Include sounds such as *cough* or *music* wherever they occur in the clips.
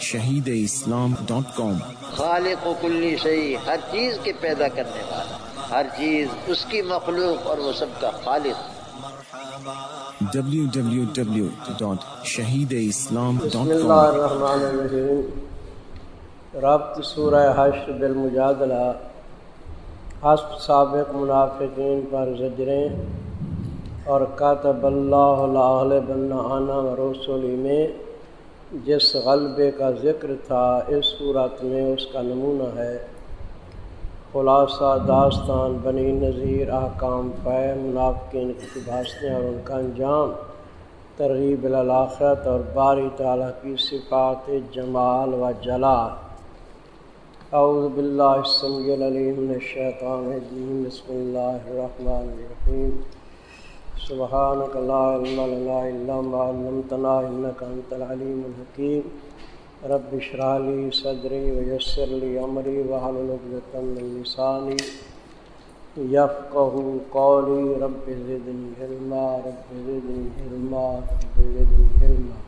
شہید اسلام ڈاٹ کام۔ خالق و کلی شہی ہر چیز کے پیدا کرنے والا ہر چیز اس کی مخلوق اور وہ سب کا خالق۔ www.shahideislam.com ربط سورہ حشر بالمجادلہ۔ حسب سابق منافقین پر زجریں۔ اور کاتب اللہ علیہ بن آنا رسولی میں۔ جس غلبے کا ذکر تھا، اس صورت میں اس کا نمونہ ہے۔ خلاصہ، داستان، بنی نذیر، احکام فہ منافقین کی بھاشتیں اور ان کا انجام۔ ترغیب الاخرت اور باری تعالیٰ کی صفات جمال و جلال۔ اعوذ باللہ السمیع العلیم الشیطان الرجیم، بسم اللہ الرحمن الرحیم۔ سبحانک لا علم لنا الا ما علمتنا انک انت العلیم الحکیم رب اشرح لی صدری ویسر لی امری واحلل عقدۃ من لسانی یفقهوا قولی رب زدنی علما، رب زدنی علما، رب زدنی علما.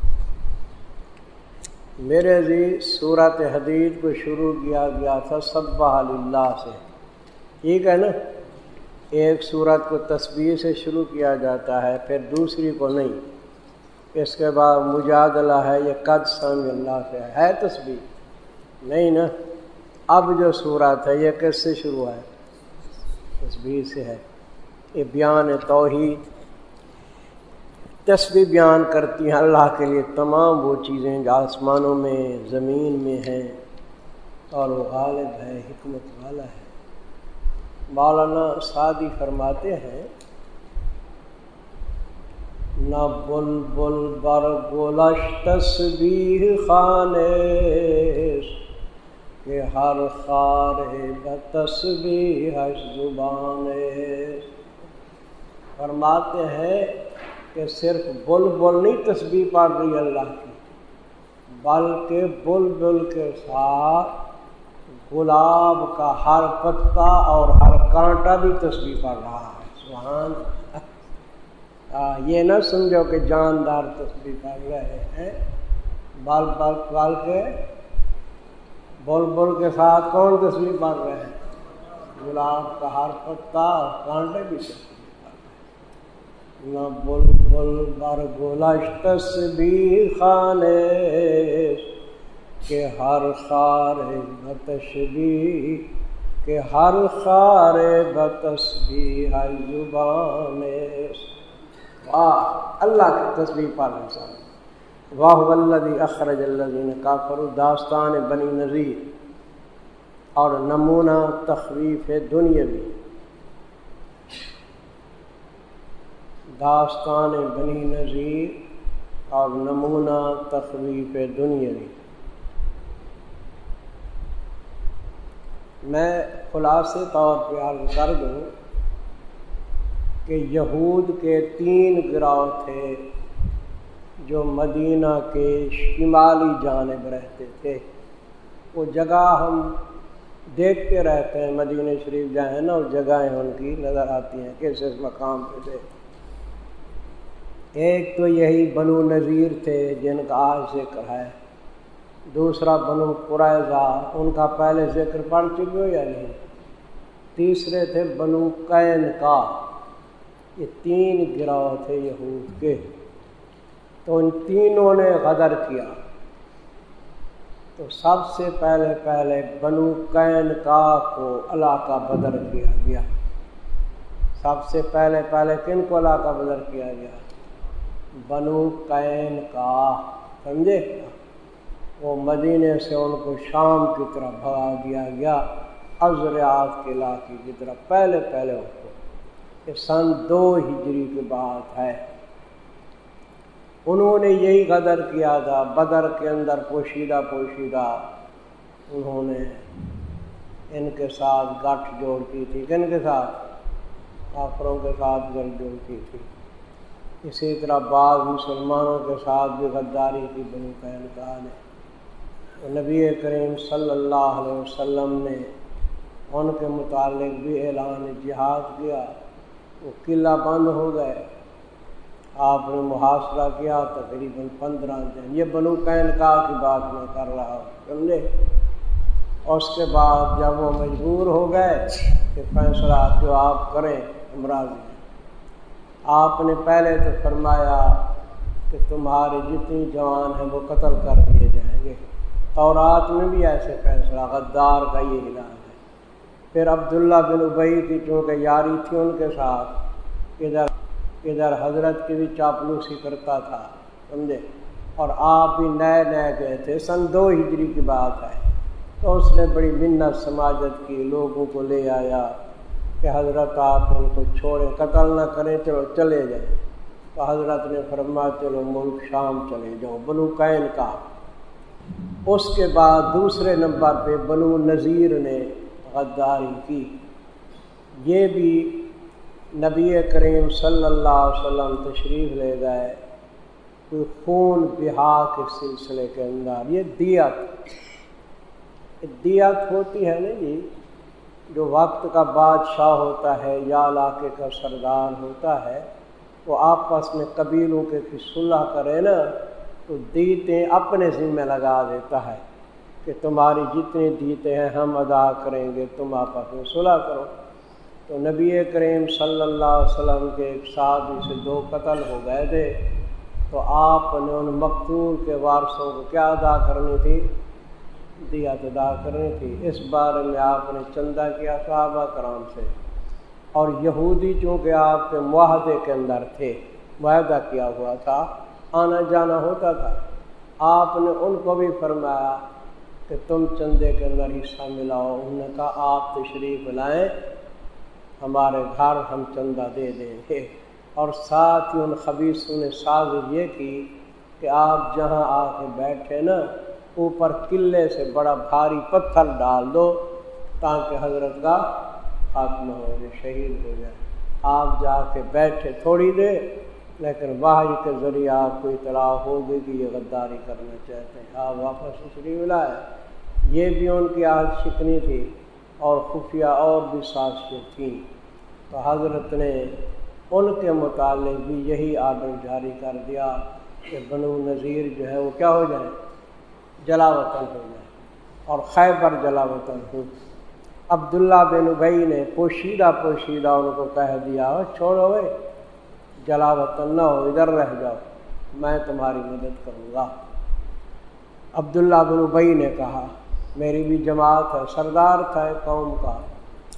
میرے عزیز صورت حدید کو شروع کیا گیا تھا سب اللہ سے. ٹھیک ہے نا؟ ایک صورت کو تصویر سے شروع کیا جاتا ہے، پھر دوسری کو نہیں۔ اس کے بعد مجادلہ ہے، یہ قد سنگ اللہ سے ہے تصویر۔ نہیں نا؟ اب جو صورت ہے، یہ کس سے شروع ہے؟ تصویر سے ہے۔ یہ بیان توحید۔ تصویر بیان کرتی ہیں اللہ کے لیے تمام وہ چیزیں جو آسمانوں میں، زمین میں ہیں۔ اور وہ غالب ہے، حکمت والا ہے۔ مولانا سعدی فرماتے ہیں، نہ بل بل بر گولش تصویر خانے کہ ہر خار تصویر زبان فرماتے ہیں کہ صرف بل بل نہیں تسبیح پڑھ رہی اللہ کی، بلکہ بل بل کے ساتھ گلاب کا ہر پتا اور ہر کانٹا بھی تسبیح پڑھ رہا ہے، سبحان یہ نہ سمجھو کہ جاندار تسبیح پڑھ رہے ہیں۔ بال بال بال کے، بول بول کے ساتھ کون تصویر پڑھ رہے ہیں؟ گلاب کا ہر پتا اور کانٹے بھی تصویر نہ بل بل بر گلش تصبی خانے، کہ ہر خار بتشبی کہ ہر خار بتسبی ہر زبان واہ، اللہ کی تصویر پال انسان واہ ولدی اخرج اللہ کافر داستان بنی نذیر۔ اور نمونہ تخریف دنیاوی۔ داستان بنی نذیر اور نمونہ تخلیف دنیاوی۔ میں خلاصے طور پہ عرض کر دوں کہ یہود کے تین گراؤ تھے جو مدینہ کے شمالی جانب رہتے تھے۔ وہ جگہ ہم دیکھتے رہتے ہیں، مدینہ شریف جائیں نا، وہ جگہیں ان کی نظر آتی ہیں کس اس مقام پہ تھے۔ ایک تو یہی بنو نذیر تھے جن کا آج ذکر ہے۔ دوسرا بنو قرائضہ ان کا پہلے ذکر پڑھ چکے ہو یا نہیں؟ تیسرے تھے بنو قین کا۔ یہ تین گراؤ تھے یہود کے۔ تو ان تینوں نے غدر کیا۔ تو سب سے پہلے پہلے بنو قین کا کو علاقہ بدر کیا گیا۔ سب سے پہلے پہلے کن کو علاقہ بدر کیا گیا؟ بنو قین کا، سمجھے؟ وہ مدینے سے ان کو شام کی طرف بھگا دیا گیا ازریات کے علاقے کی طرف پہلے پہلے ان کو۔ یہ سن دو ہجری کی بات ہے۔ انہوں نے یہی قدر کیا تھا، بدر کے اندر پوشیدہ پوشیدہ انہوں نے ان کے ساتھ گٹھ جوڑ کی تھی۔ کن کے ساتھ؟ کافروں کے ساتھ گٹھ جوڑ کی تھی۔ اسی طرح بعض مسلمانوں کے ساتھ بھی غداری کی بنی پہن کا نے۔ نبی کریم صلی اللہ علیہ وسلم نے ان کے متعلق بھی اعلان جہاد کیا، وہ قلعہ بند ہو گئے۔ آپ نے محاصرہ کیا تقریباً پندرہ دن۔ یہ بنو کین کا کی بات میں کر رہا ہوں، سمجھے؟ اس کے بعد جب وہ مجبور ہو گئے کہ فیصلہ جو آپ کریں امراض آپ نے پہلے تو فرمایا کہ تمہارے جتنی جوان ہیں وہ قتل کر دیے جائیں گے۔ اور رات میں بھی ایسے فیصلہ، غدار کا یہ علاج ہے۔ پھر عبداللہ بن ابئی کی چونکہ یاری تھی ان کے ساتھ، ادھر ادھر حضرت کی بھی چاپلوسی کرتا تھا، سمجھے؟ اور آپ بھی نئے نئے گئے تھے، سن دو ہجری کی بات ہے۔ تو اس نے بڑی منت سماجت کی، لوگوں کو لے آیا کہ حضرت آپ ان کو چھوڑیں قتل نہ کریں، چلو، چلے جائیں۔ تو حضرت نے فرما چلو ملک شام چلے جاؤ، بنو قین کا۔ اس کے بعد دوسرے نمبر پہ بنو نذیر نے غداری کی۔ یہ بھی نبی کریم صلی اللہ علیہ وسلم تشریف لے گئے۔ کوئی خون بہا کے سلسلے کے اندر۔ یہ دیت۔ دیت ہوتی ہے نا جی جو وقت کا بادشاہ ہوتا ہے، یا علاقے کا سردار ہوتا ہے، وہ آپس میں قبیلوں کے صلح کرے نا۔ تو دیتے اپنے ذمہ لگا دیتا ہے کہ تمہاری جتنے دیتے ہیں ہم ادا کریں گے، تم آپس میں صلح کرو۔ تو نبی کریم صلی اللہ علیہ وسلم کے ایک ساتھ سے دو قتل ہو گئے تھے۔ تو آپ نے ان مقتول کے وارثوں کو کیا ادا کرنی تھی؟ دیات ادا کرنی تھی۔ اس بارے میں آپ نے چندہ کیا صحابہ کرام سے۔ اور یہودی چونکہ آپ کے معاہدے کے اندر تھے، معاہدہ کیا ہوا تھا آنا جانا ہوتا تھا۔ آپ نے ان کو بھی فرمایا کہ تم چندے کے اندر حصہ ملاؤ۔ انہوں نے کہا، آپ تشریف لائیں، ہمارے گھر ہم چندہ دے دیں گے۔ اور ساتھ ہی ان خبیصوں نے سازش یہ کی کہ آپ جہاں آ کے بیٹھے نا، اوپر قلعے سے بڑا بھاری پتھر ڈال دو تاکہ حضرت کا خاتمہ ہو جائے، شہید ہو جائے۔ آپ جا کے بیٹھے تھوڑی دیر۔ لیکن واحد کے ذریعے آپ کو اطلاع ہوگی کہ یہ غداری کرنا چاہتے ہیں۔ آپ واپس اسری ملائے یہ بھی ان کی آج شکنی تھی اور خفیہ اور بھی سازشیں تھیں۔ تو حضرت نے ان کے متعلق بھی یہی آڈر جاری کر دیا کہ بنو نذیر جو ہے وہ کیا ہو جائے؟ جلا وطن ہو جائے۔ اور خیبر جلا وطن ہو۔ عبداللہ بن ابئی نے پوشیدہ پوشیدہ ان کو کہہ دیا، چھوڑو بھائی۔ جلا وطن نہ ہو، ادھر رہ جاؤ، میں تمہاری مدد کروں گا۔ عبداللہ بن ابئی نے کہا، میری بھی جماعت ہے، سردار تھا قوم کا۔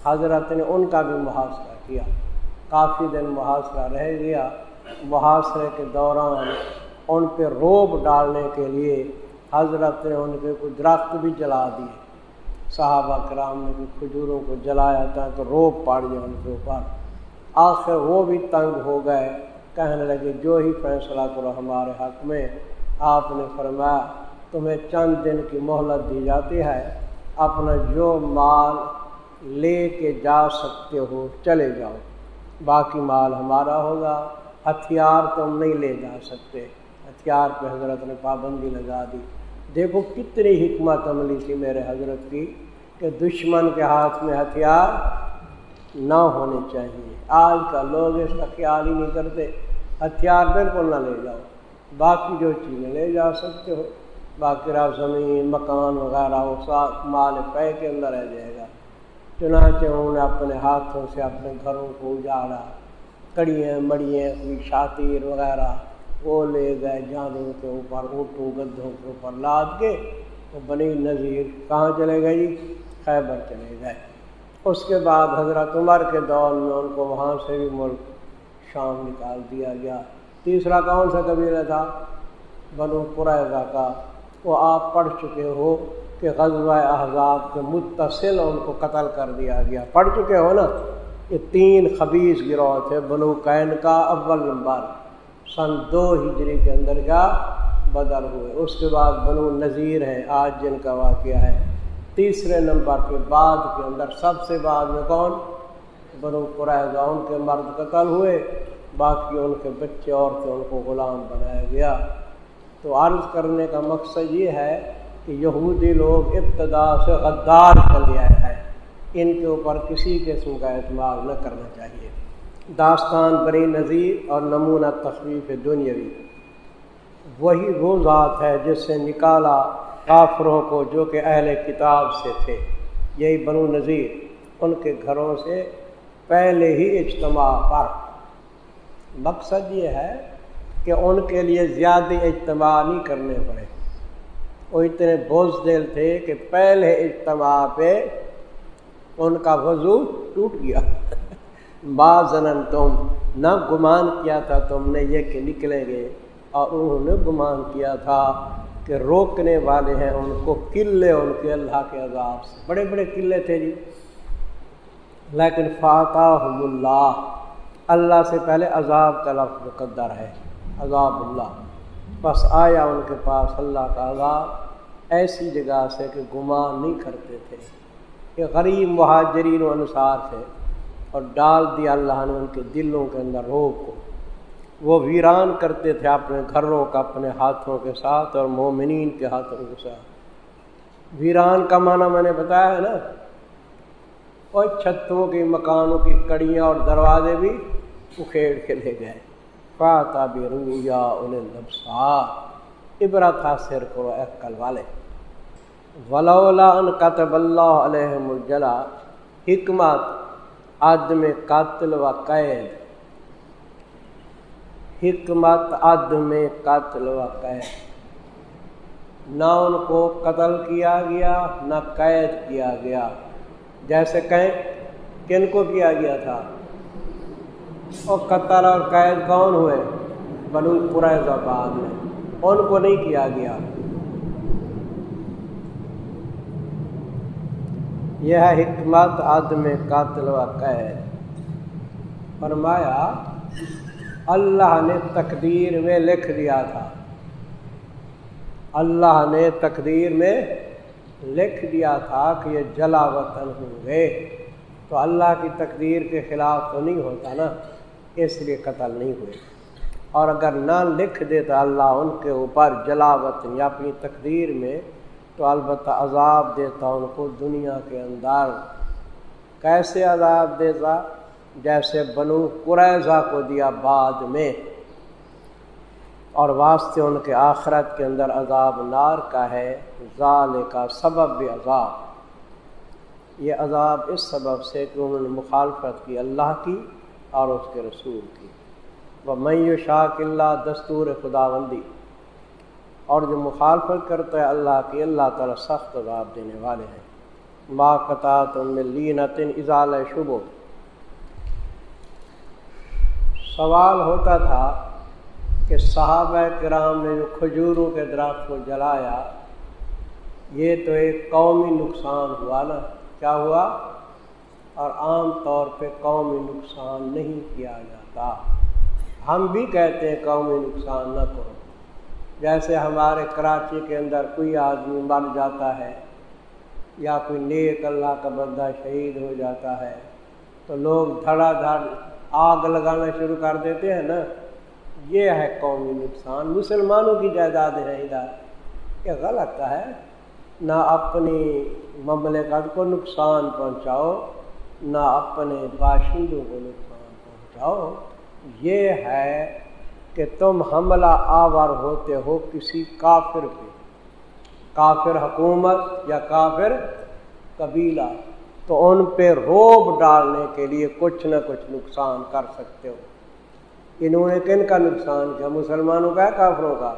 حضرت نے ان کا بھی محاصرہ کیا۔ کافی دن محاصرہ رہ گیا۔ محاصرے کے دوران ان پہ روب ڈالنے کے لیے حضرت نے ان کے کچھ درخت بھی جلا دیے۔ صحابہ کرام نے بھی کھجوروں کو جلایا تھا تو روب پاڑ گیا ان کے اوپر۔ آخر وہ بھی تنگ ہو گئے، کہنے لگے، جو ہی فیصلہ کرو ہمارے حق میں۔ آپ نے فرمایا، تمہیں چند دن کی مہلت دی جاتی ہے، اپنا جو مال لے کے جا سکتے ہو چلے جاؤ۔ باقی مال ہمارا ہوگا، ہتھیار تم نہیں لے جا سکتے۔ ہتھیار پہ حضرت نے پابندی لگا دی۔ دیکھو کتنی حکمت عملی تھی میرے حضرت کی، کہ دشمن کے ہاتھ میں ہتھیار نہ ہونے چاہیے۔ آج کا لوگ اس کا خیال ہی نہیں کرتے۔ ہتھیار بالکل نہ لے جاؤ۔ باقی جو چیزیں لے جا سکتے ہو۔ باقی رہا زمین، مکان وغیرہ، وہ ساتھ مال پے کے اندر رہ جائے گا۔ چنانچہ انہوں نے اپنے ہاتھوں سے اپنے گھروں کو اجاڑا۔ کڑیاں، مڑیاں، کوئی شاطیر وغیرہ وہ لے گئے جانوں کے اوپر، اونٹوں، گدھوں کے اوپر لاد کے۔ وہ بنی نذیر کہاں چلے گئے جی؟ خیبر چلے گئے۔ اس کے بعد حضرت عمر کے دور میں ان کو وہاں سے بھی ملک شام نکال دیا گیا۔ تیسرا کون سا قبیلہ تھا؟ بنو قریضہ کا۔ وہ آپ پڑھ چکے ہو کہ غزوہ احزاب کے متصل ان کو قتل کر دیا گیا۔ پڑھ چکے ہو نا؟ یہ تین خبیص گروہ تھے، بنو قین کا اول نمبر۔ سن دو ہجری کے اندر کا بدل ہوئے۔ اس کے بعد بنو نذیر ہے آج جن کا واقعہ ہے۔ تیسرے نمبر کے بعد کے اندر سب سے بعد میں کون؟ بنو قرائضہ ان کے مرد قتل ہوئے، باقی ان کے بچے اور تھے ان کو غلام بنایا گیا۔ تو عرض کرنے کا مقصد یہ ہے کہ یہودی لوگ ابتدا سے غدار کر لیا ہے ان کے اوپر کسی قسم کا اعتماد نہ کرنا چاہیے۔ داستان بری نذیر اور نمونہ تخلیف دنیاوی۔ وہی وہ ذات ہے جس سے نکالا کافروں کو جو کہ اہل کتاب سے تھے۔ یہی بنو نذیر، ان کے گھروں سے پہلے ہی اجتماع پر۔ مقصد یہ ہے کہ ان کے لیے زیادہ اجتماع نہیں کرنے پڑے۔ وہ اتنے بوجھ دل تھے کہ پہلے اجتماع پہ ان کا وضو ٹوٹ گیا۔ *laughs* بازن تم نہ گمان کیا تھا تم نے یہ کہ نکلیں گے، اور انہوں نے گمان کیا تھا۔ کہ روکنے والے ہیں ان کو قلعے ان کے اللہ کے عذاب سے۔ بڑے بڑے قلعے تھے جی۔ لیکن فاتح اللہ۔ اللہ سے پہلے عذاب کا لفظ مقدر ہے۔ عذاب اللہ۔ بس آیا ان کے پاس اللہ کا عذاب۔ ایسی جگہ سے کہ گمان نہیں کرتے تھے۔ کہ غریب مہاجرین و انصار تھے۔ اور ڈال دیا اللہ نے ان کے دلوں کے اندر روح کو۔ وہ ویران کرتے تھے اپنے گھروں کا، اپنے ہاتھوں کے ساتھ اور مومنین کے ہاتھوں کے ساتھ۔ ویران کا معنی میں نے بتایا ہے نا۔ اور چھتوں کی، مکانوں کی کڑیاں اور دروازے بھی اکھیڑ کے لے گئے۔ فاتا بھی رویا انہیں لبسا عبرت حاصل کرو اے والے۔ ولولا ان قطب اللہ علیہ مجلا حکمت، عدم قتل و قید۔ حکمت عدم قتل و قید نہ ان کو قتل کیا گیا، نہ قید کیا گیا۔ جیسے کہیں کن کو کیا گیا تھا؟ اور قتل اور قید کون ہوئے؟ بنو قریض آباد میں۔ ان کو نہیں کیا گیا۔ یہ ہے حکمت عدم قاتل و قید فرمایا اللہ نے تقدیر میں لکھ دیا تھا۔ اللہ نے تقدیر میں لکھ دیا تھا کہ یہ جلا وطن ہوں گے۔ تو اللہ کی تقدیر کے خلاف تو نہیں ہوتا نا، اس لیے قتل نہیں ہوئے۔ اور اگر نہ لکھ دیتا اللہ ان کے اوپر جلا وطن یا اپنی تقدیر میں، تو البتہ عذاب دیتا ان کو دنیا کے اندر۔ کیسے عذاب دیتا؟ جیسے بنو قریضہ کو دیا بعد میں، اور واسطے ان کے آخرت کے اندر عذاب نار کا ہے ظال کا سبب بھی عذاب۔ یہ عذاب اس سبب سے کہ انہوں نے مخالفت کی اللہ کی اور اس کے رسول کی۔ وہ میو شاہ اللہ، دستور خدا بندی اور جو مخالفت کرتا ہے اللہ کی، اللہ تعالیٰ سخت عذاب دینے والے ہیں۔ با قطع تم لینتن اضال شبو سوال ہوتا تھا کہ صحابہ کرام نے جو کھجوروں کے درخت کو جلایا، یہ تو ایک قومی نقصان ہوا نا۔ کیا ہوا؟ اور عام طور پہ قومی نقصان نہیں کیا جاتا۔ ہم بھی کہتے ہیں قومی نقصان نہ کرو۔ جیسے ہمارے کراچی کے اندر کوئی آدمی مر جاتا ہے یا کوئی نیک اللہ کا بندہ شہید ہو جاتا ہے، تو لوگ دھڑا دھڑ آگ لگانا شروع کر دیتے ہیں نا، یہ ہے قومی نقصان۔ مسلمانوں کی جائیداد ہے ادھر۔ یہ غلط ہے۔ نہ اپنی مملکت کو نقصان پہنچاؤ، نہ اپنے باشندوں کو نقصان پہنچاؤ۔ یہ ہے کہ تم حملہ آور ہوتے ہو کسی کافر پہ۔ کافر حکومت یا کافر قبیلہ۔ تو ان پہ روب ڈالنے کے لیے کچھ نہ کچھ نقصان کر سکتے ہو۔ انہوں نے کن کا نقصان کیا؟ مسلمانوں کا ہے، کافروں کا؟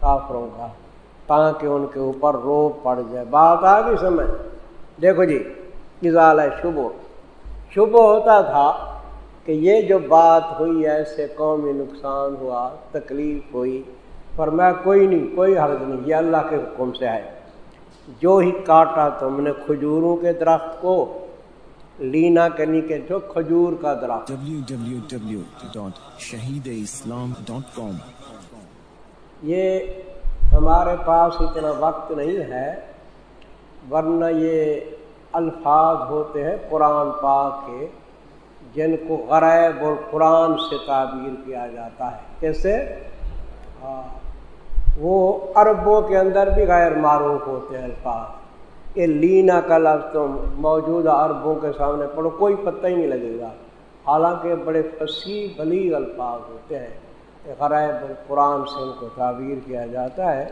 کافروں کا۔ تاکہ ان کے اوپر روب پڑ جائے۔ بات آ گئی سمجھ۔ دیکھو جی اضال ہے شبو شبو ہوتا تھا کہ یہ جو بات ہوئی، ایسے قومی نقصان ہوا، تکلیف ہوئی۔ پر میں کوئی نہیں، کوئی حرض نہیں، یہ اللہ کے حکم سے ہے۔ جو ہی کاٹا تم نے کھجوروں کے درخت کو لینا کرنی کے جو کھجور کا درخت۔ www.shahideislam.com یہ ہمارے پاس اتنا وقت نہیں ہے ورنہ یہ الفاظ ہوتے ہیں قرآن پاک کے جن کو غریب اور قرآن سے تعبیر کیا جاتا ہے۔ کیسے؟ وہ عربوں کے اندر بھی غیر معروف ہوتے ہیں الفاظ۔ یہ لینا کا لفظ تم موجودہ عربوں کے سامنے پڑھو، کوئی پتہ ہی نہیں لگے گا۔ حالانکہ بڑے فصیح بلی الفاظ ہوتے ہیں۔ غرائب القرآن سے ان کو تعبیر کیا جاتا ہے۔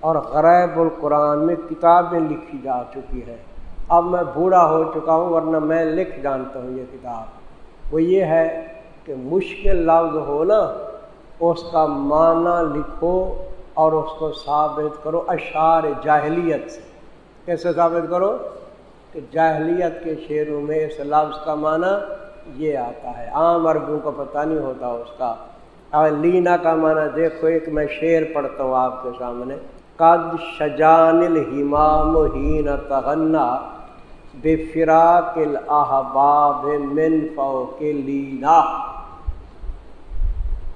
اور غرائب القرآن میں کتابیں لکھی جا چکی ہے اب میں بوڑھا ہو چکا ہوں، ورنہ میں لکھ جانتا ہوں یہ کتاب۔ وہ یہ ہے کہ مشکل لفظ ہو نا، اس کا معنی لکھو اور اس کو ثابت کرو اشعار جاہلیت سے۔ کیسے ثابت کرو؟ کہ جاہلیت کے شعروں میں اس لفظ کا معنی یہ آتا ہے۔ عام عربوں کو پتہ نہیں ہوتا اس کا۔ لینا کا معنی دیکھو، ایک میں شعر پڑھتا ہوں آپ کے سامنے۔ قد شجان الحمام ہین تغنا بے فراق الاحباب من فوق لینا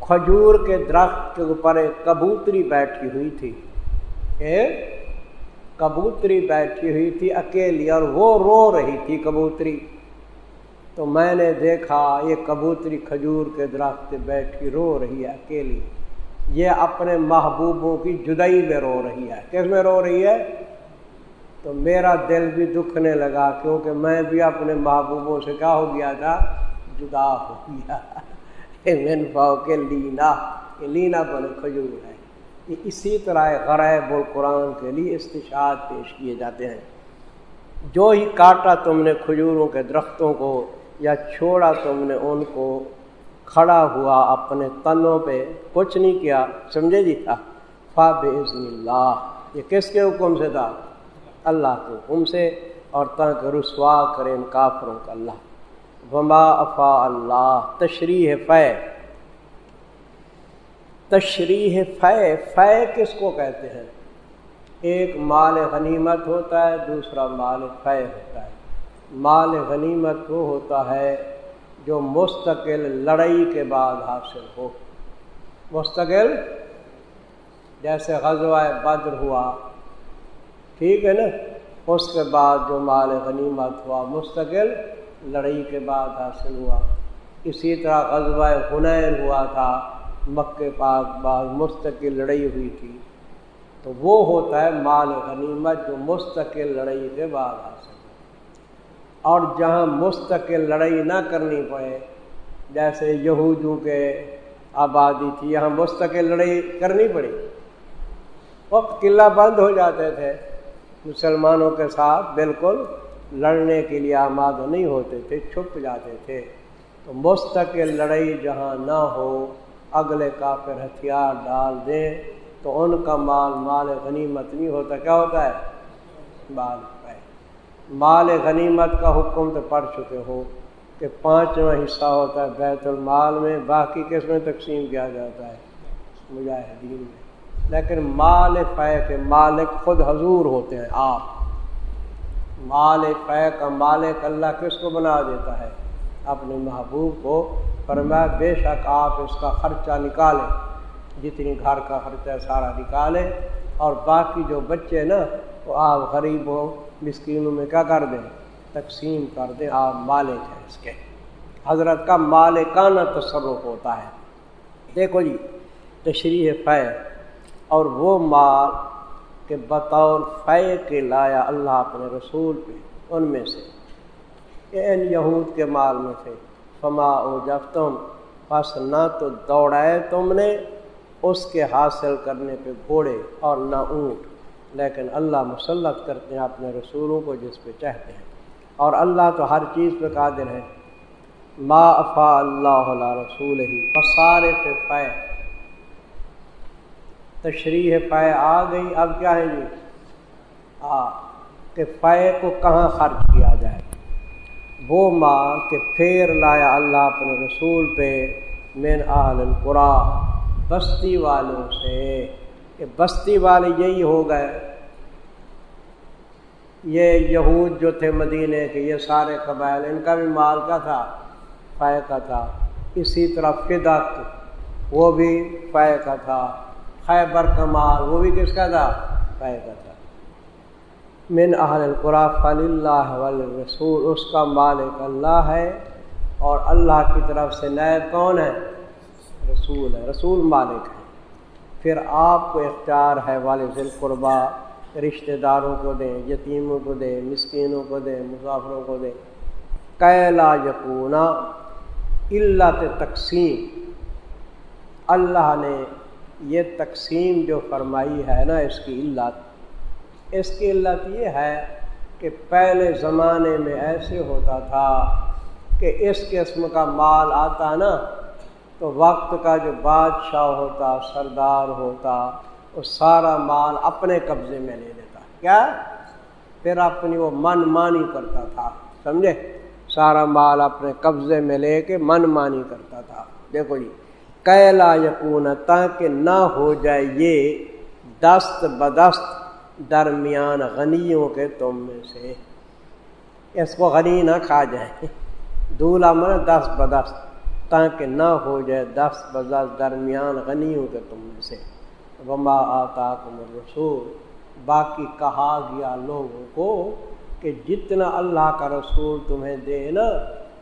کھجور کے درخت کے اوپر ایک کبوتری بیٹھی ہوئی تھی۔ ایک کبوتری بیٹھی ہوئی تھی اکیلی اور وہ رو رہی تھی کبوتری۔ تو میں نے دیکھا یہ کبوتری کھجور کے درخت بیٹھی رو رہی ہے اکیلی۔ یہ اپنے محبوبوں کی جدائی میں رو رہی ہے۔ کس میں رو رہی ہے؟ تو میرا دل بھی دکھنے لگا کیونکہ میں بھی اپنے محبوبوں سے کیا ہو گیا تھا؟ جدا ہو گیا۔ من پاؤ کے لینا یہ لینا بنے کھجور ہے۔ یہ اسی طرح غرائب القرآن کے لیے استشاد پیش کیے جاتے ہیں۔ جو ہی کاٹا تم نے کھجوروں کے درختوں کو، یا چھوڑا تم نے ان کو، کھڑا ہوا اپنے تنوں پہ کچھ نہیں کیا، سمجھے جی تھا؟ فاب اللہ۔ یہ کس کے حکم سے تھا؟ اللہ کے حکم سے، اور تاکہ رسوا کرے ان کافروں کا اللہ۔ وما افا اللہ، تشریح فے۔ تشریح فے فے کس کو کہتے ہیں؟ ایک مال غنیمت ہوتا ہے، دوسرا مال فے ہوتا ہے۔ مال غنیمت وہ ہوتا ہے جو مستقل لڑائی کے بعد حاصل ہو۔ مستقل؟ جیسے غزوہ بدر ہوا، ٹھیک ہے نا؟ اس کے بعد جو مال غنیمت ہوا، مستقل لڑائی کے بعد حاصل ہوا۔ اسی طرح غزوہ حنین ہوا تھا مکے پاک بعد مستقل لڑائی ہوئی تھی۔ تو وہ ہوتا ہے مال غنیمت جو مستقل لڑائی کے بعد حاصل ہو اور جہاں مستقل لڑائی نہ کرنی پڑے، جیسے یہودوں کے آبادی تھی، یہاں مستقل لڑائی کرنی پڑی۔ وقت قلعہ بند ہو جاتے تھے، مسلمانوں کے ساتھ بالکل لڑنے کے لیے آماد نہیں ہوتے تھے، چھپ جاتے تھے۔ تو مستقل لڑائی جہاں نہ ہو، اگلے کافر ہتھیار ڈال دیں تو ان کا مال مال غنیمت نہیں ہوتا۔ کیا ہوتا ہے؟ مال مال غنیمت کا حکم تو پڑھ چکے ہو کہ پانچواں حصہ ہوتا ہے بیت المال میں، باقی کس میں تقسیم کیا جاتا ہے؟ مجاہدین میں۔ لیکن مال فے کے مالک خود حضور ہوتے ہیں، آپ۔ مال پے کا مالک اللہ کس کو بنا دیتا ہے؟ اپنے محبوب کو۔ فرمایا بے شک آپ اس کا خرچہ نکالیں۔ جتنی گھر کا خرچہ سارا نکالیں۔ اور باقی جو بچے نا، وہ آپ غریبوں مسکینوں میں کیا کر دیں؟ تقسیم کر دیں۔ آپ مالک ہیں اس کے۔ حضرت کا مالکانہ تصرف ہوتا ہے۔ دیکھو جی تشریح فے اور وہ مال کہ بطور فے کے لایا اللہ اپنے رسول پہ، ان میں سے۔ ان یہود کے مال میں سے۔ فما او جب تم بس نہ تو دوڑائے تم نے اس کے حاصل کرنے پہ گھوڑے اور نہ اونٹ۔ لیکن اللہ مسلط کرتے ہیں اپنے رسولوں کو جس پہ چاہتے ہیں۔ اور اللہ تو ہر چیز پہ قادر ہے۔ ما افا اللہ رسول ہی پسارے پہ فے تشریح فے آ گئی، اب کیا ہے جی؟ آ، کہ فے کو کہاں خرچ کیا جائے؟ وہ ماں کہ پھر لایا اللہ اپنے رسول پہ مین آل القرا، بستی والوں سے۔ کہ بستی والے یہی ہو گئے۔ یہ یہود جو تھے مدینے کے، یہ سارے قبائل، ان کا بھی مال کا تھا فے کا تھا۔ اسی طرح فدق، وہ بھی فے کا تھا۔ خیبر کمال، وہ بھی کس کا تھا؟ کا تھا۔ من اہل القرا فل اللہ رسول اس کا مالک اللہ ہے اور اللہ کی طرف سے نیب کون ہے رسول ہے رسول مالک ہے پھر آپ کو اختیار ہے والد القربا رشتہ داروں کو دیں، یتیموں کو دیں، مسکینوں کو دیں، مسافروں کو دیں۔ کیلا یقونا علت تقسیم اللہ نے یہ تقسیم جو فرمائی ہے نا، اس کی علت، اس کی علت یہ ہے کہ پہلے زمانے میں ایسے ہوتا تھا کہ اس قسم کا مال آتا نا، تو وقت کا جو بادشاہ ہوتا، سردار ہوتا، وہ سارا مال اپنے قبضے میں لے لیتا۔ کیا؟ پھر اپنی وہ من مانی کرتا تھا، سمجھے؟ سارا مال اپنے قبضے میں لے کے من مانی کرتا تھا۔ دیکھو جی کیلا یقون تاکہ نہ ہو جائے یہ دست بدست درمیان غنیوں کے تم میں سے۔ اس کو غنی نہ کھا جائے۔ دولہا من دست بدست، تاکہ نہ ہو جائے دست بدست درمیان غنیوں کے تم میں سے۔ وما آتا کم رسول باقی کہا گیا لوگوں کو کہ جتنا اللہ کا رسول تمہیں دے نا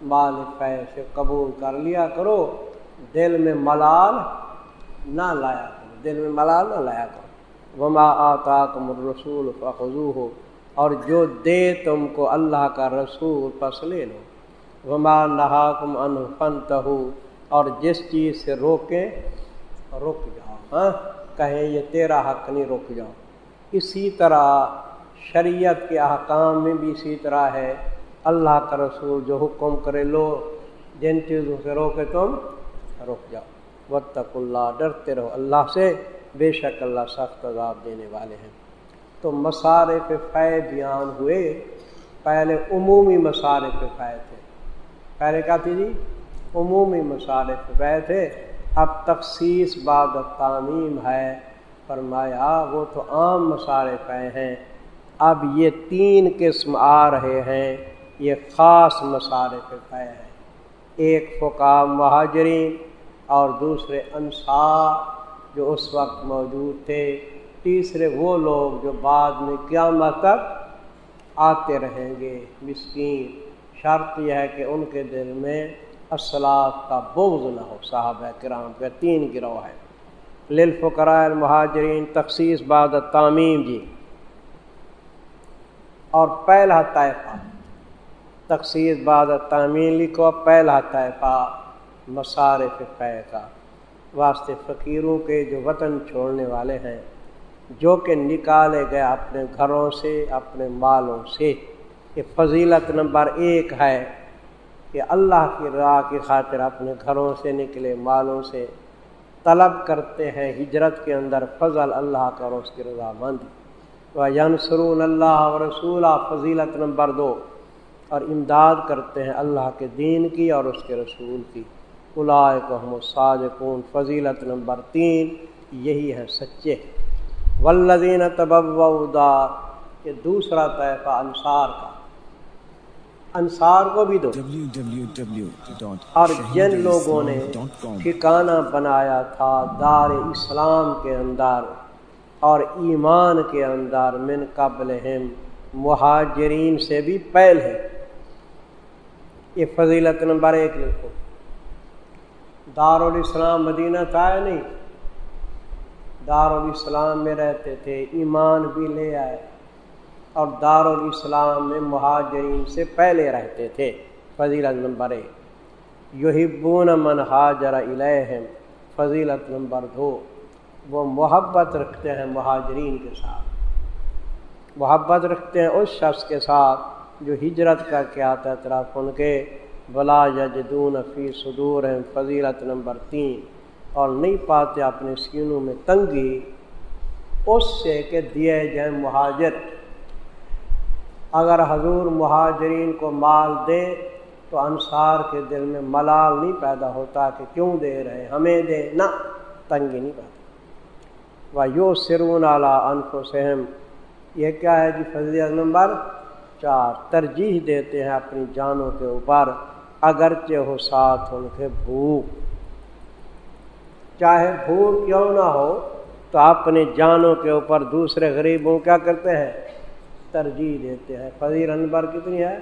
مال پیسے قبول کر لیا کرو۔ دل میں ملال نہ لایا کرو، دل میں ملال نہ لایا کرو۔ وما آتا کم رسول فخو ہو اور جو دے تم کو اللہ کا رسول پس لے لو۔ وما نہا کم ان فن اور جس چیز سے روکیں رک جاؤ۔ ہاں؟ کہیں یہ تیرا حق نہیں رک جاؤ۔ اسی طرح شریعت کے احکام میں بھی اسی طرح ہے۔ اللہ کا رسول جو حکم کرے، لو۔ جن چیزوں سے روکے تم رک جاؤ۔ وطق اللہ، ڈرتے رہو۔ اللہ سے بے شک اللہ سخت عذاب دینے والے ہیں۔ تو مسارے پہ فے بیان ہوئے۔ پہلے عمومی مسارے پہ فے تھے۔ پہلے کیا تھی جی؟ عمومی مسارے پہ فے تھے۔ اب تخصیص بعد تعمیم ہے۔ فرمایا، وہ تو عام مسارے پہ ہیں۔ اب یہ تین قسم آ رہے ہیں۔ یہ خاص مسارے پہ پے ہیں۔ ایک فقام مہاجرین اور دوسرے انصار جو اس وقت موجود تھے، تیسرے وہ لوگ جو بعد میں قیامت تک آتے رہیں گے۔ مسکین، شرط یہ ہے کہ ان کے دل میں اسلاف کا بغض نہ ہو۔ صاحب کرام کا تین گروہ ہے۔ للفقراء المہاجرین، تخصیص بعد تعمیم جی۔ اور پہلا طائفہ، تخصیص بعد تعمیر لکھو پہلا طائفہ۔ مصارف پے کا۔ واسطے فقیروں کے جو وطن چھوڑنے والے ہیں، جو کہ نکالے گئے اپنے گھروں سے، اپنے مالوں سے۔ یہ فضیلت نمبر ایک ہے کہ اللہ کی راہ کی خاطر اپنے گھروں سے نکلے، مالوں سے۔ طلب کرتے ہیں ہجرت کے اندر فضل اللہ کا اور اس کی رضا مند۔ و ینسرون اللہ و رسول فضیلت نمبر دو۔ اور امداد کرتے ہیں اللہ کے دین کی اور اس کے رسول کی۔ الائے ساجکون فضیلت نمبر تین، یہی ہے سچے۔ ولدین تبودا کہ دوسرا طیفہ انصار کا۔ انصار کو بھی دو۔ اور جن لوگوں نے ٹھکانہ بنایا تھا دار اسلام کے اندر اور ایمان کے اندر، من قبل مہاجرین سے بھی پہل ہے یہ فضیلت نمبر ایک لکھو۔ دارالاسلام مدینہ تھا یا نہیں؟ دارالاسلام میں رہتے تھے، ایمان بھی لے آئے اور دارالاسلام میں مہاجرین سے پہلے رہتے تھے۔ فضیلت نمبر ایک۔ یحبون من حاجر الیہم، فضیلت نمبر دو۔ وہ محبت رکھتے ہیں مہاجرین کے ساتھ۔ محبت رکھتے ہیں اس شخص کے ساتھ جو ہجرت کا کیا تھا طرف ان کے۔ بلا جدون فی صدور فضیلت نمبر تین اور نہیں پاتے اپنے سینوں میں تنگی اس سے کہ دیے جائیں مہاجر۔ اگر حضور مہاجرین کو مال دے تو انصار کے دل میں ملال نہیں پیدا ہوتا کہ کیوں دے رہے ہمیں دے۔ نہ، تنگی نہیں پیدا وہ یو سرون اعلیٰ انف و سہم یہ کیا ہے جی؟ فضیلت نمبر چار۔ ترجیح دیتے ہیں اپنی جانوں کے اوپر۔ اگرچہ ہو ساتھ ان کے بھوک۔ چاہے بھوک کیوں نہ ہو، تو اپنے جانوں کے اوپر دوسرے غریبوں کیا کرتے ہیں؟ ترجیح دیتے ہیں۔ فضیر نمبر کتنی ہے؟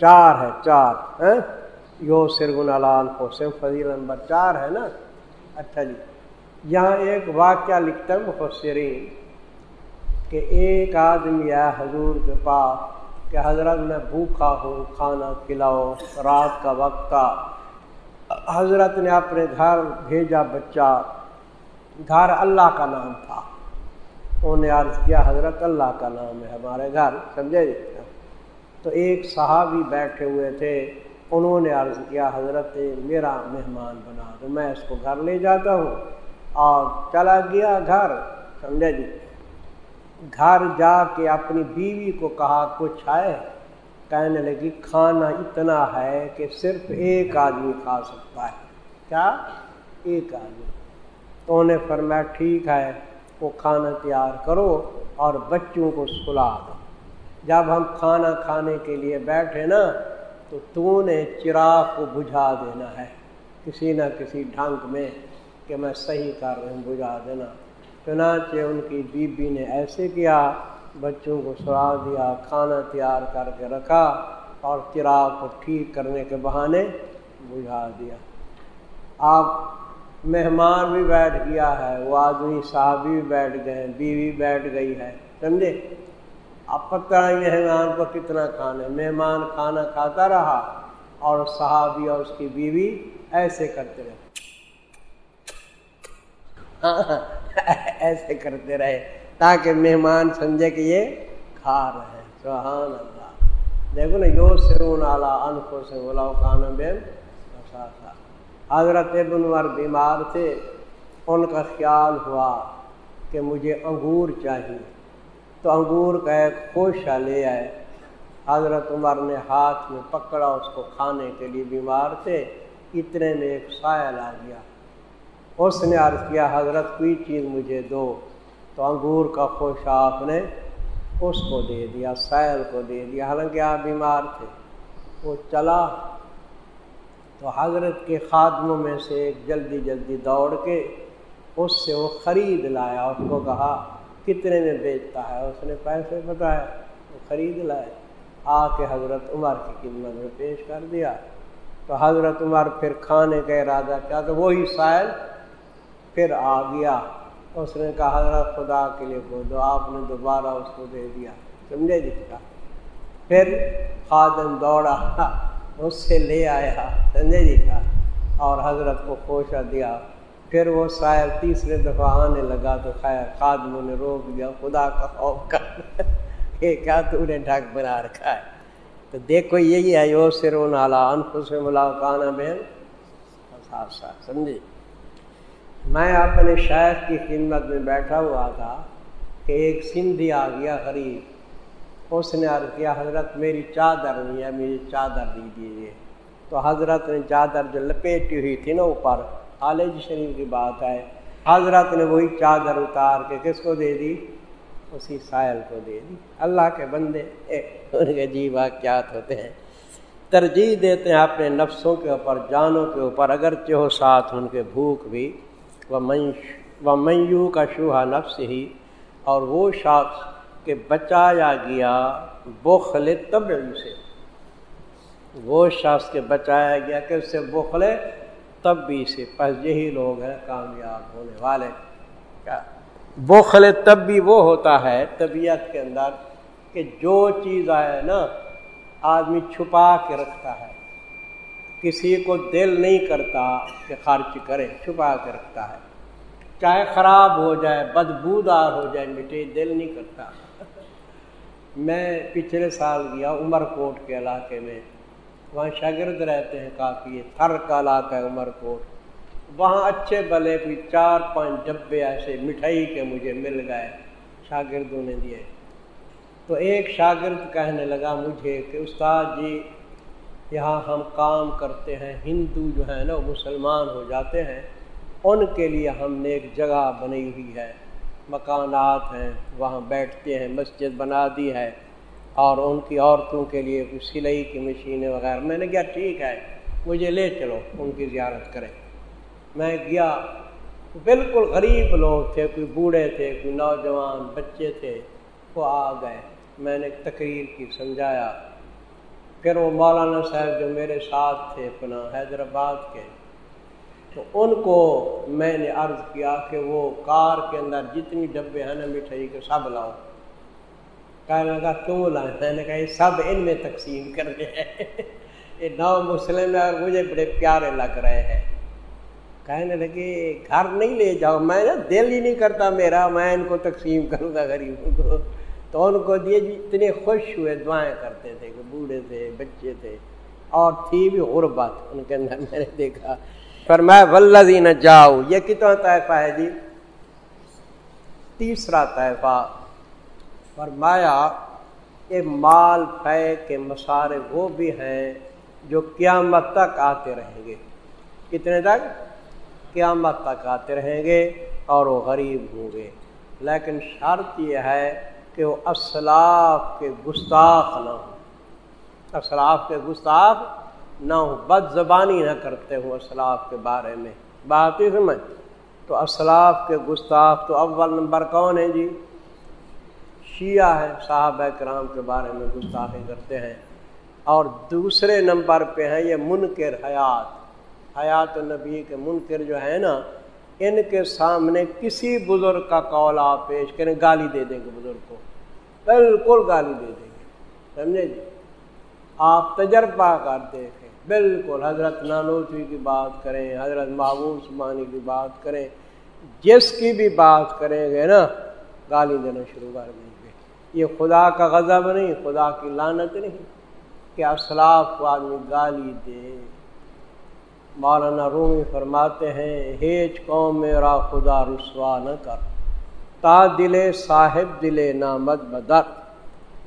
چار ہے، چار ہاں؟ یو سرگن علان کو فضیر نمبر چار ہے نا؟ اچھا جی۔ یہاں ایک واقعہ لکھتا ہے مفسرین کہ ایک آدمی ہے حضور کے پاس کہ حضرت میں بھوکا ہوں کھانا کھلاؤ، رات کا وقت تھا۔ حضرت نے اپنے گھر بھیجا بچہ۔ گھر اللہ کا نام تھا۔ انہوں نے عرض کیا، حضرت اللہ کا نام ہے ہمارے گھر، سمجھے؟ تو ایک صحابی بیٹھے ہوئے تھے۔ انہوں نے عرض کیا، حضرت، میرا مہمان بنا دو، میں اس کو گھر لے جاتا ہوں۔ اور چلا گیا گھر، سمجھے؟ جی گھر جا کے اپنی بیوی کو کہا، کچھ آئے کہنے لگی، کھانا اتنا ہے کہ صرف ایک آدمی کھا سکتا ہے۔ کیا؟ ایک آدمی۔ تو انہیں فرمایا، ٹھیک ہے، وہ کھانا تیار کرو اور بچوں کو سلا دو۔ جب ہم کھانا کھانے کے لیے بیٹھے نا، تو تو نے چراغ کو بجھا دینا ہے، کسی نہ کسی ڈھنگ میں کہ میں صحیح کر رہا ہوں، بجھا دینا۔ چنانچہ ان کی بی بی نے ایسے کیا، بچوں کو سلا دیا، کھانا تیار کر کے رکھا اور چراغ کو ٹھیک کرنے کے بہانے بجھا دیا۔ آپ مہمان بھی بیٹھ گیا ہے، وہ آدمی صحابی بھی بیٹھ گئے بیوی بیٹھ گئی ہے، سمجھے؟ اب پتہ نہیں مہمان کو کتنا کھانا مہمان کھانا کھاتا رہا اور صحابی اور اس کی بیوی ایسے کرتے رہے۔ ہاں، ایسے کرتے رہے تاکہ مہمان سمجھے کہ یہ کھا رہے ہیں۔ سبحان اللہ۔ دیکھو نا یو سرون اعلیٰ انفو سے بلاؤ کھانا بین حضرت ابن عمر بیمار تھے۔ ان کا خیال ہوا کہ مجھے انگور چاہیے۔ تو انگور کا ایک خوشہ لے آئے۔ حضرت عمر نے ہاتھ میں پکڑا، اس کو کھانے کے لیے بیمار تھے۔ اتنے میں ایک سایہ آ گیا اس نے عرض کیا، حضرت، کوئی چیز مجھے دو۔ تو انگور کا خوشہ آپ نے اس کو دے دیا، سیل کو دے دیا۔ حالانکہ آپ بیمار تھے، وہ چلا۔ تو حضرت کے خادموں میں سے ایک جلدی جلدی دوڑ کے اس سے وہ خرید لایا۔ اس کو کہا، کتنے میں بیچتا ہے؟ اس نے پیسے بتایا وہ خرید لائے۔ آ کے حضرت عمر کی قیمت میں پیش کر دیا۔ تو حضرت عمر پھر کھانے کا ارادہ کیا، تو وہی سائل پھر آ گیا۔ اس نے کہا حضرت خدا کے لیے کو دو آپ نے دوبارہ اس کو دے دیا۔ سمجھے جی جس کا پھر خادم دوڑا، اس سے لے آیا۔ سمجھے جی کا اور حضرت کو خوشہ دیا۔ پھر وہ شاید تیسرے دفعہ آنے لگا تو خیر، خادموں نے روک دیا۔ خدا کا خوف کر۔ کہ کیا تو نے ڈھک بنا رکھا ہے؟ تو دیکھو، یہی ہے یو سر نالا انف سے ملاقانہ بہن سمجھے جی۔ میں اپنے شیخ کی خدمت میں بیٹھا ہوا تھا کہ ایک سندھی آ گیا غریب۔ اس نے عرض کیا، حضرت میری چادر نہیں ہے، میری چادر دی دیجیے تو حضرت نے چادر جو لپیٹی ہوئی تھی نا اوپر عالج شریف کی بات ہے، حضرت نے وہی چادر اتار کے کس کو دے دی؟ اسی سائل کو دے دی۔ اللہ کے بندے۔ ان کے جی واقعات ہوتے ہیں۔ ترجیح دیتے ہیں اپنے نفسوں کے اوپر، جانوں کے اوپر، اگرچہ ہو ساتھ ان کے بھوک بھی۔ و میو کا شوہا نفس ہی، اور وہ شخص کہ بچایا گیا بخل طبعی سے۔ وہ شخص کے بچایا گیا کہ اس سے بخل طبی سے۔ پس یہی لوگ ہیں، کامیاب ہونے والے۔ کیا؟ بخل طبی وہ ہوتا ہے طبیعت کے اندر کہ جو چیز آئے نا، آدمی چھپا کے رکھتا ہے۔ کسی کو دل نہیں کرتا کہ خرچ کرے چھپا کے رکھتا ہے۔ چاہے خراب ہو جائے، بدبودار ہو جائے، مٹے، دل نہیں کرتا۔ میں پچھلے سال گیا عمر کوٹ کے علاقے میں۔ وہاں شاگرد رہتے ہیں کافی تھر کا علاقہ ہے عمر کوٹ۔ وہاں اچھے بلے کوئی چار پانچ ڈبے ایسے مٹھائی کے مجھے مل گئے، شاگردوں نے دیے۔ تو ایک شاگرد کہنے لگا مجھے کہ استاد جی یہاں ہم کام کرتے ہیں، ہندو جو ہیں نا مسلمان ہو جاتے ہیں۔ ان کے لیے ہم نے ایک جگہ بنی ہوئی ہے۔ مکانات ہیں، وہاں بیٹھتے ہیں، مسجد بنا دی ہے۔ اور ان کی عورتوں کے لیے کچھ سلائی کی مشینیں وغیرہ۔ میں نے کیا ٹھیک ہے، مجھے لے چلو، ان کی زیارت کریں۔ میں گیا۔ بالکل غریب لوگ تھے، کوئی بوڑھے تھے، کوئی نوجوان بچے تھے، وہ آ گئے۔ میں نے تقریر کی، سمجھایا۔ پھر وہ مولانا صاحب جو میرے ساتھ تھے اپنا حیدرآباد کے، تو ان کو میں نے عرض کیا کہ وہ کار کے اندر جتنی ڈبے ہیں نا مٹھائی کے، سب لاؤ۔ کہنے لگا، کیوں لائے؟ میں نے کہا، یہ سب ان میں تقسیم کرنے ہیں *laughs* یہ نو مسلم مجھے بڑے پیارے لگ رہے ہیں۔ کہنے لگے، گھر نہیں لے جاؤ۔ میں نا دل ہی نہیں کرتا میرا، میں ان کو تقسیم کروں گا غریبوں کو۔ تو ان کو دیے جی اتنے خوش ہوئے، دعائیں کرتے تھے کہ بوڑھے تھے، بچے تھے، اور تھی بھی غربت۔ ان کے اندر میں نے دیکھا۔ پر میں نہ جاؤ یہ کتنا طائفہ ہے جی؟ تیسرا طائفہ۔ فرمایا، یہ مال پے کے مسارے وہ بھی ہیں جو قیامت تک آتے رہیں گے۔ کتنے تک؟ قیامت تک آتے رہیں گے اور وہ غریب ہوں گے۔ لیکن شرط یہ ہے کہ وہ اسلاف کے گستاخ نہ ہوں۔ اسلاف کے گستاخ نہ ہوں۔ بد زبانی نہ کرتے ہوں اسلاف کے بارے میں۔ بات ہی سمجھ۔ تو اسلاف کے گستاخ تو اول نمبر کون ہے جی؟ شیعہ ہے صاحب کرام کے بارے میں گستاخی کرتے ہیں۔ اور دوسرے نمبر پہ ہیں یہ منکر حیات۔ حیات النبی کے منکر جو ہے نا ان کے سامنے کسی بزرگ کا قول آپ پیش کریں، گالی دے دیں گے بزرگ کو۔ بالکل گالی دے دیں گے۔ سمجھے جی؟ آپ تجربہ کر دیکھیں۔ بالکل حضرت نانوچی کی بات کریں، حضرت محبوب عثمانی کی بات کریں۔ جس کی بھی بات کریں گے نا، گالی دینا شروع کر دیں گے۔ یہ خدا کا غضب نہیں، خدا کی لانت نہیں کہ اسلاف کو آدمی گالی دے۔ مولانا رومی فرماتے ہیں، ہیچ قوم میرا خدا رسوا نہ کر۔ تا دلے صاحب دلے نامد بدر۔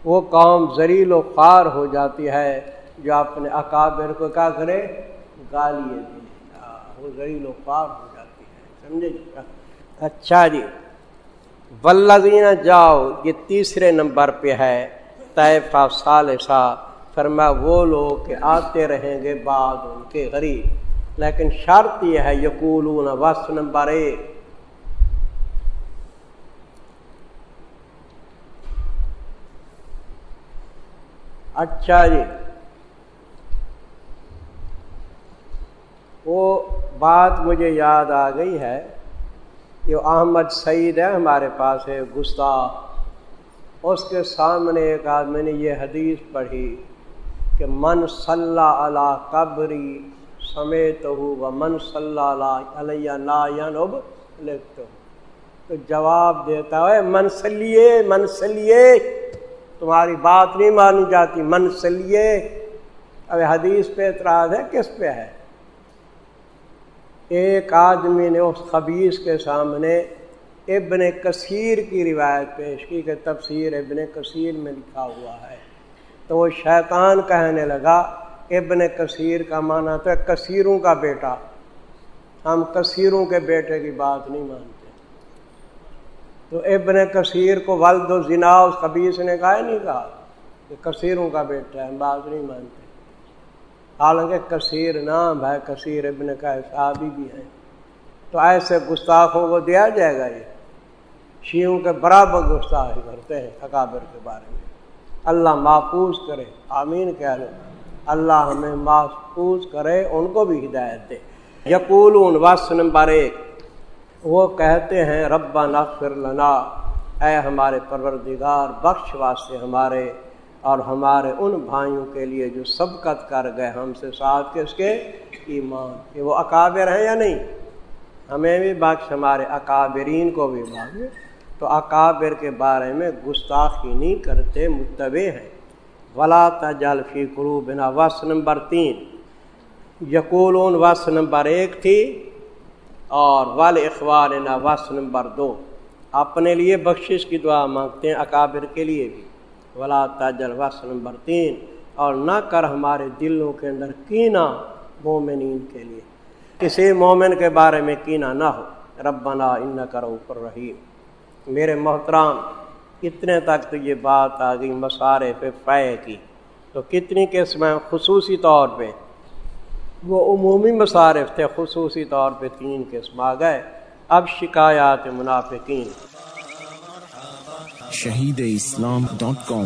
وہ قوم زریل و خوار ہو جاتی ہے، جو اپنے اکابر کو کیا کرے؟ گالی دے ہاں، وہ زریل و خوار ہو جاتی ہے، سمجھے جی؟ اچھا جی۔ ولزینہ جاؤ، یہ تیسرے نمبر پہ ہے طیفہ صالحہ۔ فرما وہ لوگ کہ آتے رہیں گے بعد ان کے غریب۔ لیکن شرط یہ ہے، یقولون وس نمبر ایک اچھا جی۔ وہ بات مجھے یاد آ گئی ہے یہ احمد سعید ہے ہمارے پاس ہے گستاخ۔ اس کے سامنے ایک آدمی نے یہ حدیث پڑھی کہ من صلی اللہ قبری سمیت ہو و من صلی اللہ علیہ تو جواب دیتا ہے منسلیے منسلیے تمہاری بات نہیں مانی جاتی منسلیے اب حدیث پہ اعتراض ہے کس پہ ہے ایک آدمی نے اس خبیص کے سامنے ابن کثیر کی روایت پیش کی کہ تفسیر ابن کثیر میں لکھا ہوا ہے تو وہ شیطان کہنے لگا ابن کثیر کا مانا تو کثیروں کا بیٹا۔ ہم کثیروں کے بیٹے کی بات نہیں مانتے۔ تو ابن کثیر کو ولد و زنا اس خبیص نے کہا نہیں کہا کہ کثیروں کا بیٹا ہے، ہم بات نہیں مانتے۔ حالانکہ کثیر نام ہے، کثیر ابن کا صحابی بھی ہے تو ایسے گستاخوں کو دیا جائے گا یہ۔ شیوں کے برابر گستاخ کرتے ہیں، اکابر کے بارے میں۔ اللہ محفوظ کرے، آمین کہہ لو اللہ ہمیں محفوظ کرے، ان کو بھی ہدایت دے۔ یقول وس نمبر ایک۔ وہ کہتے ہیں ربا نغفر لنا۔ اے ہمارے پروردگار، بخش واسطے ہمارے اور ہمارے ان بھائیوں کے لیے جو سبقت کر گئے ہم سے، ساتھ کے اس کے؟ ایمان۔ یہ وہ اکابر ہیں یا نہیں؟ ہمیں بھی بخش، ہمارے اکابرین کو بھی بخش۔ تو اکابر کے بارے میں گستاخی نہیں کرتے متبع ہیں۔ ولا تجل فی کرو بنا وس نمبر تین یقولون وس نمبر ایک تھی اور وال اخبار نا وس نمبر دو۔ اپنے لیے بخشش کی دعا مانگتے ہیں اکابر کے لیے بھی۔ ولا تاجل وس نمبر تین اور نہ کر ہمارے دلوں کے اندر کینا مومنین کے لیے۔ کسی مومن کے بارے میں کینا نہ ہو۔ ربنا ان کرو پر رحیم میرے محترام اتنے تک تو یہ بات آ گئی مسارے پہ فے کی۔ تو کتنی قسمیں خصوصی طور پہ۔ وہ عمومی مصارف تھے، خصوصی طور پہ تین قسم آ گئے۔ اب شکایات منافقین۔ Shaheed Islam dot com.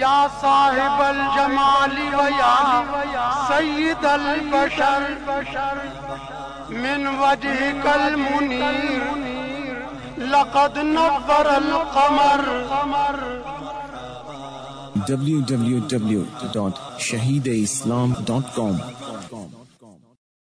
یا صاحب الجمال و یا سید البشر من وجهك المنیر لقد نور القمر۔ www.shahideislam.com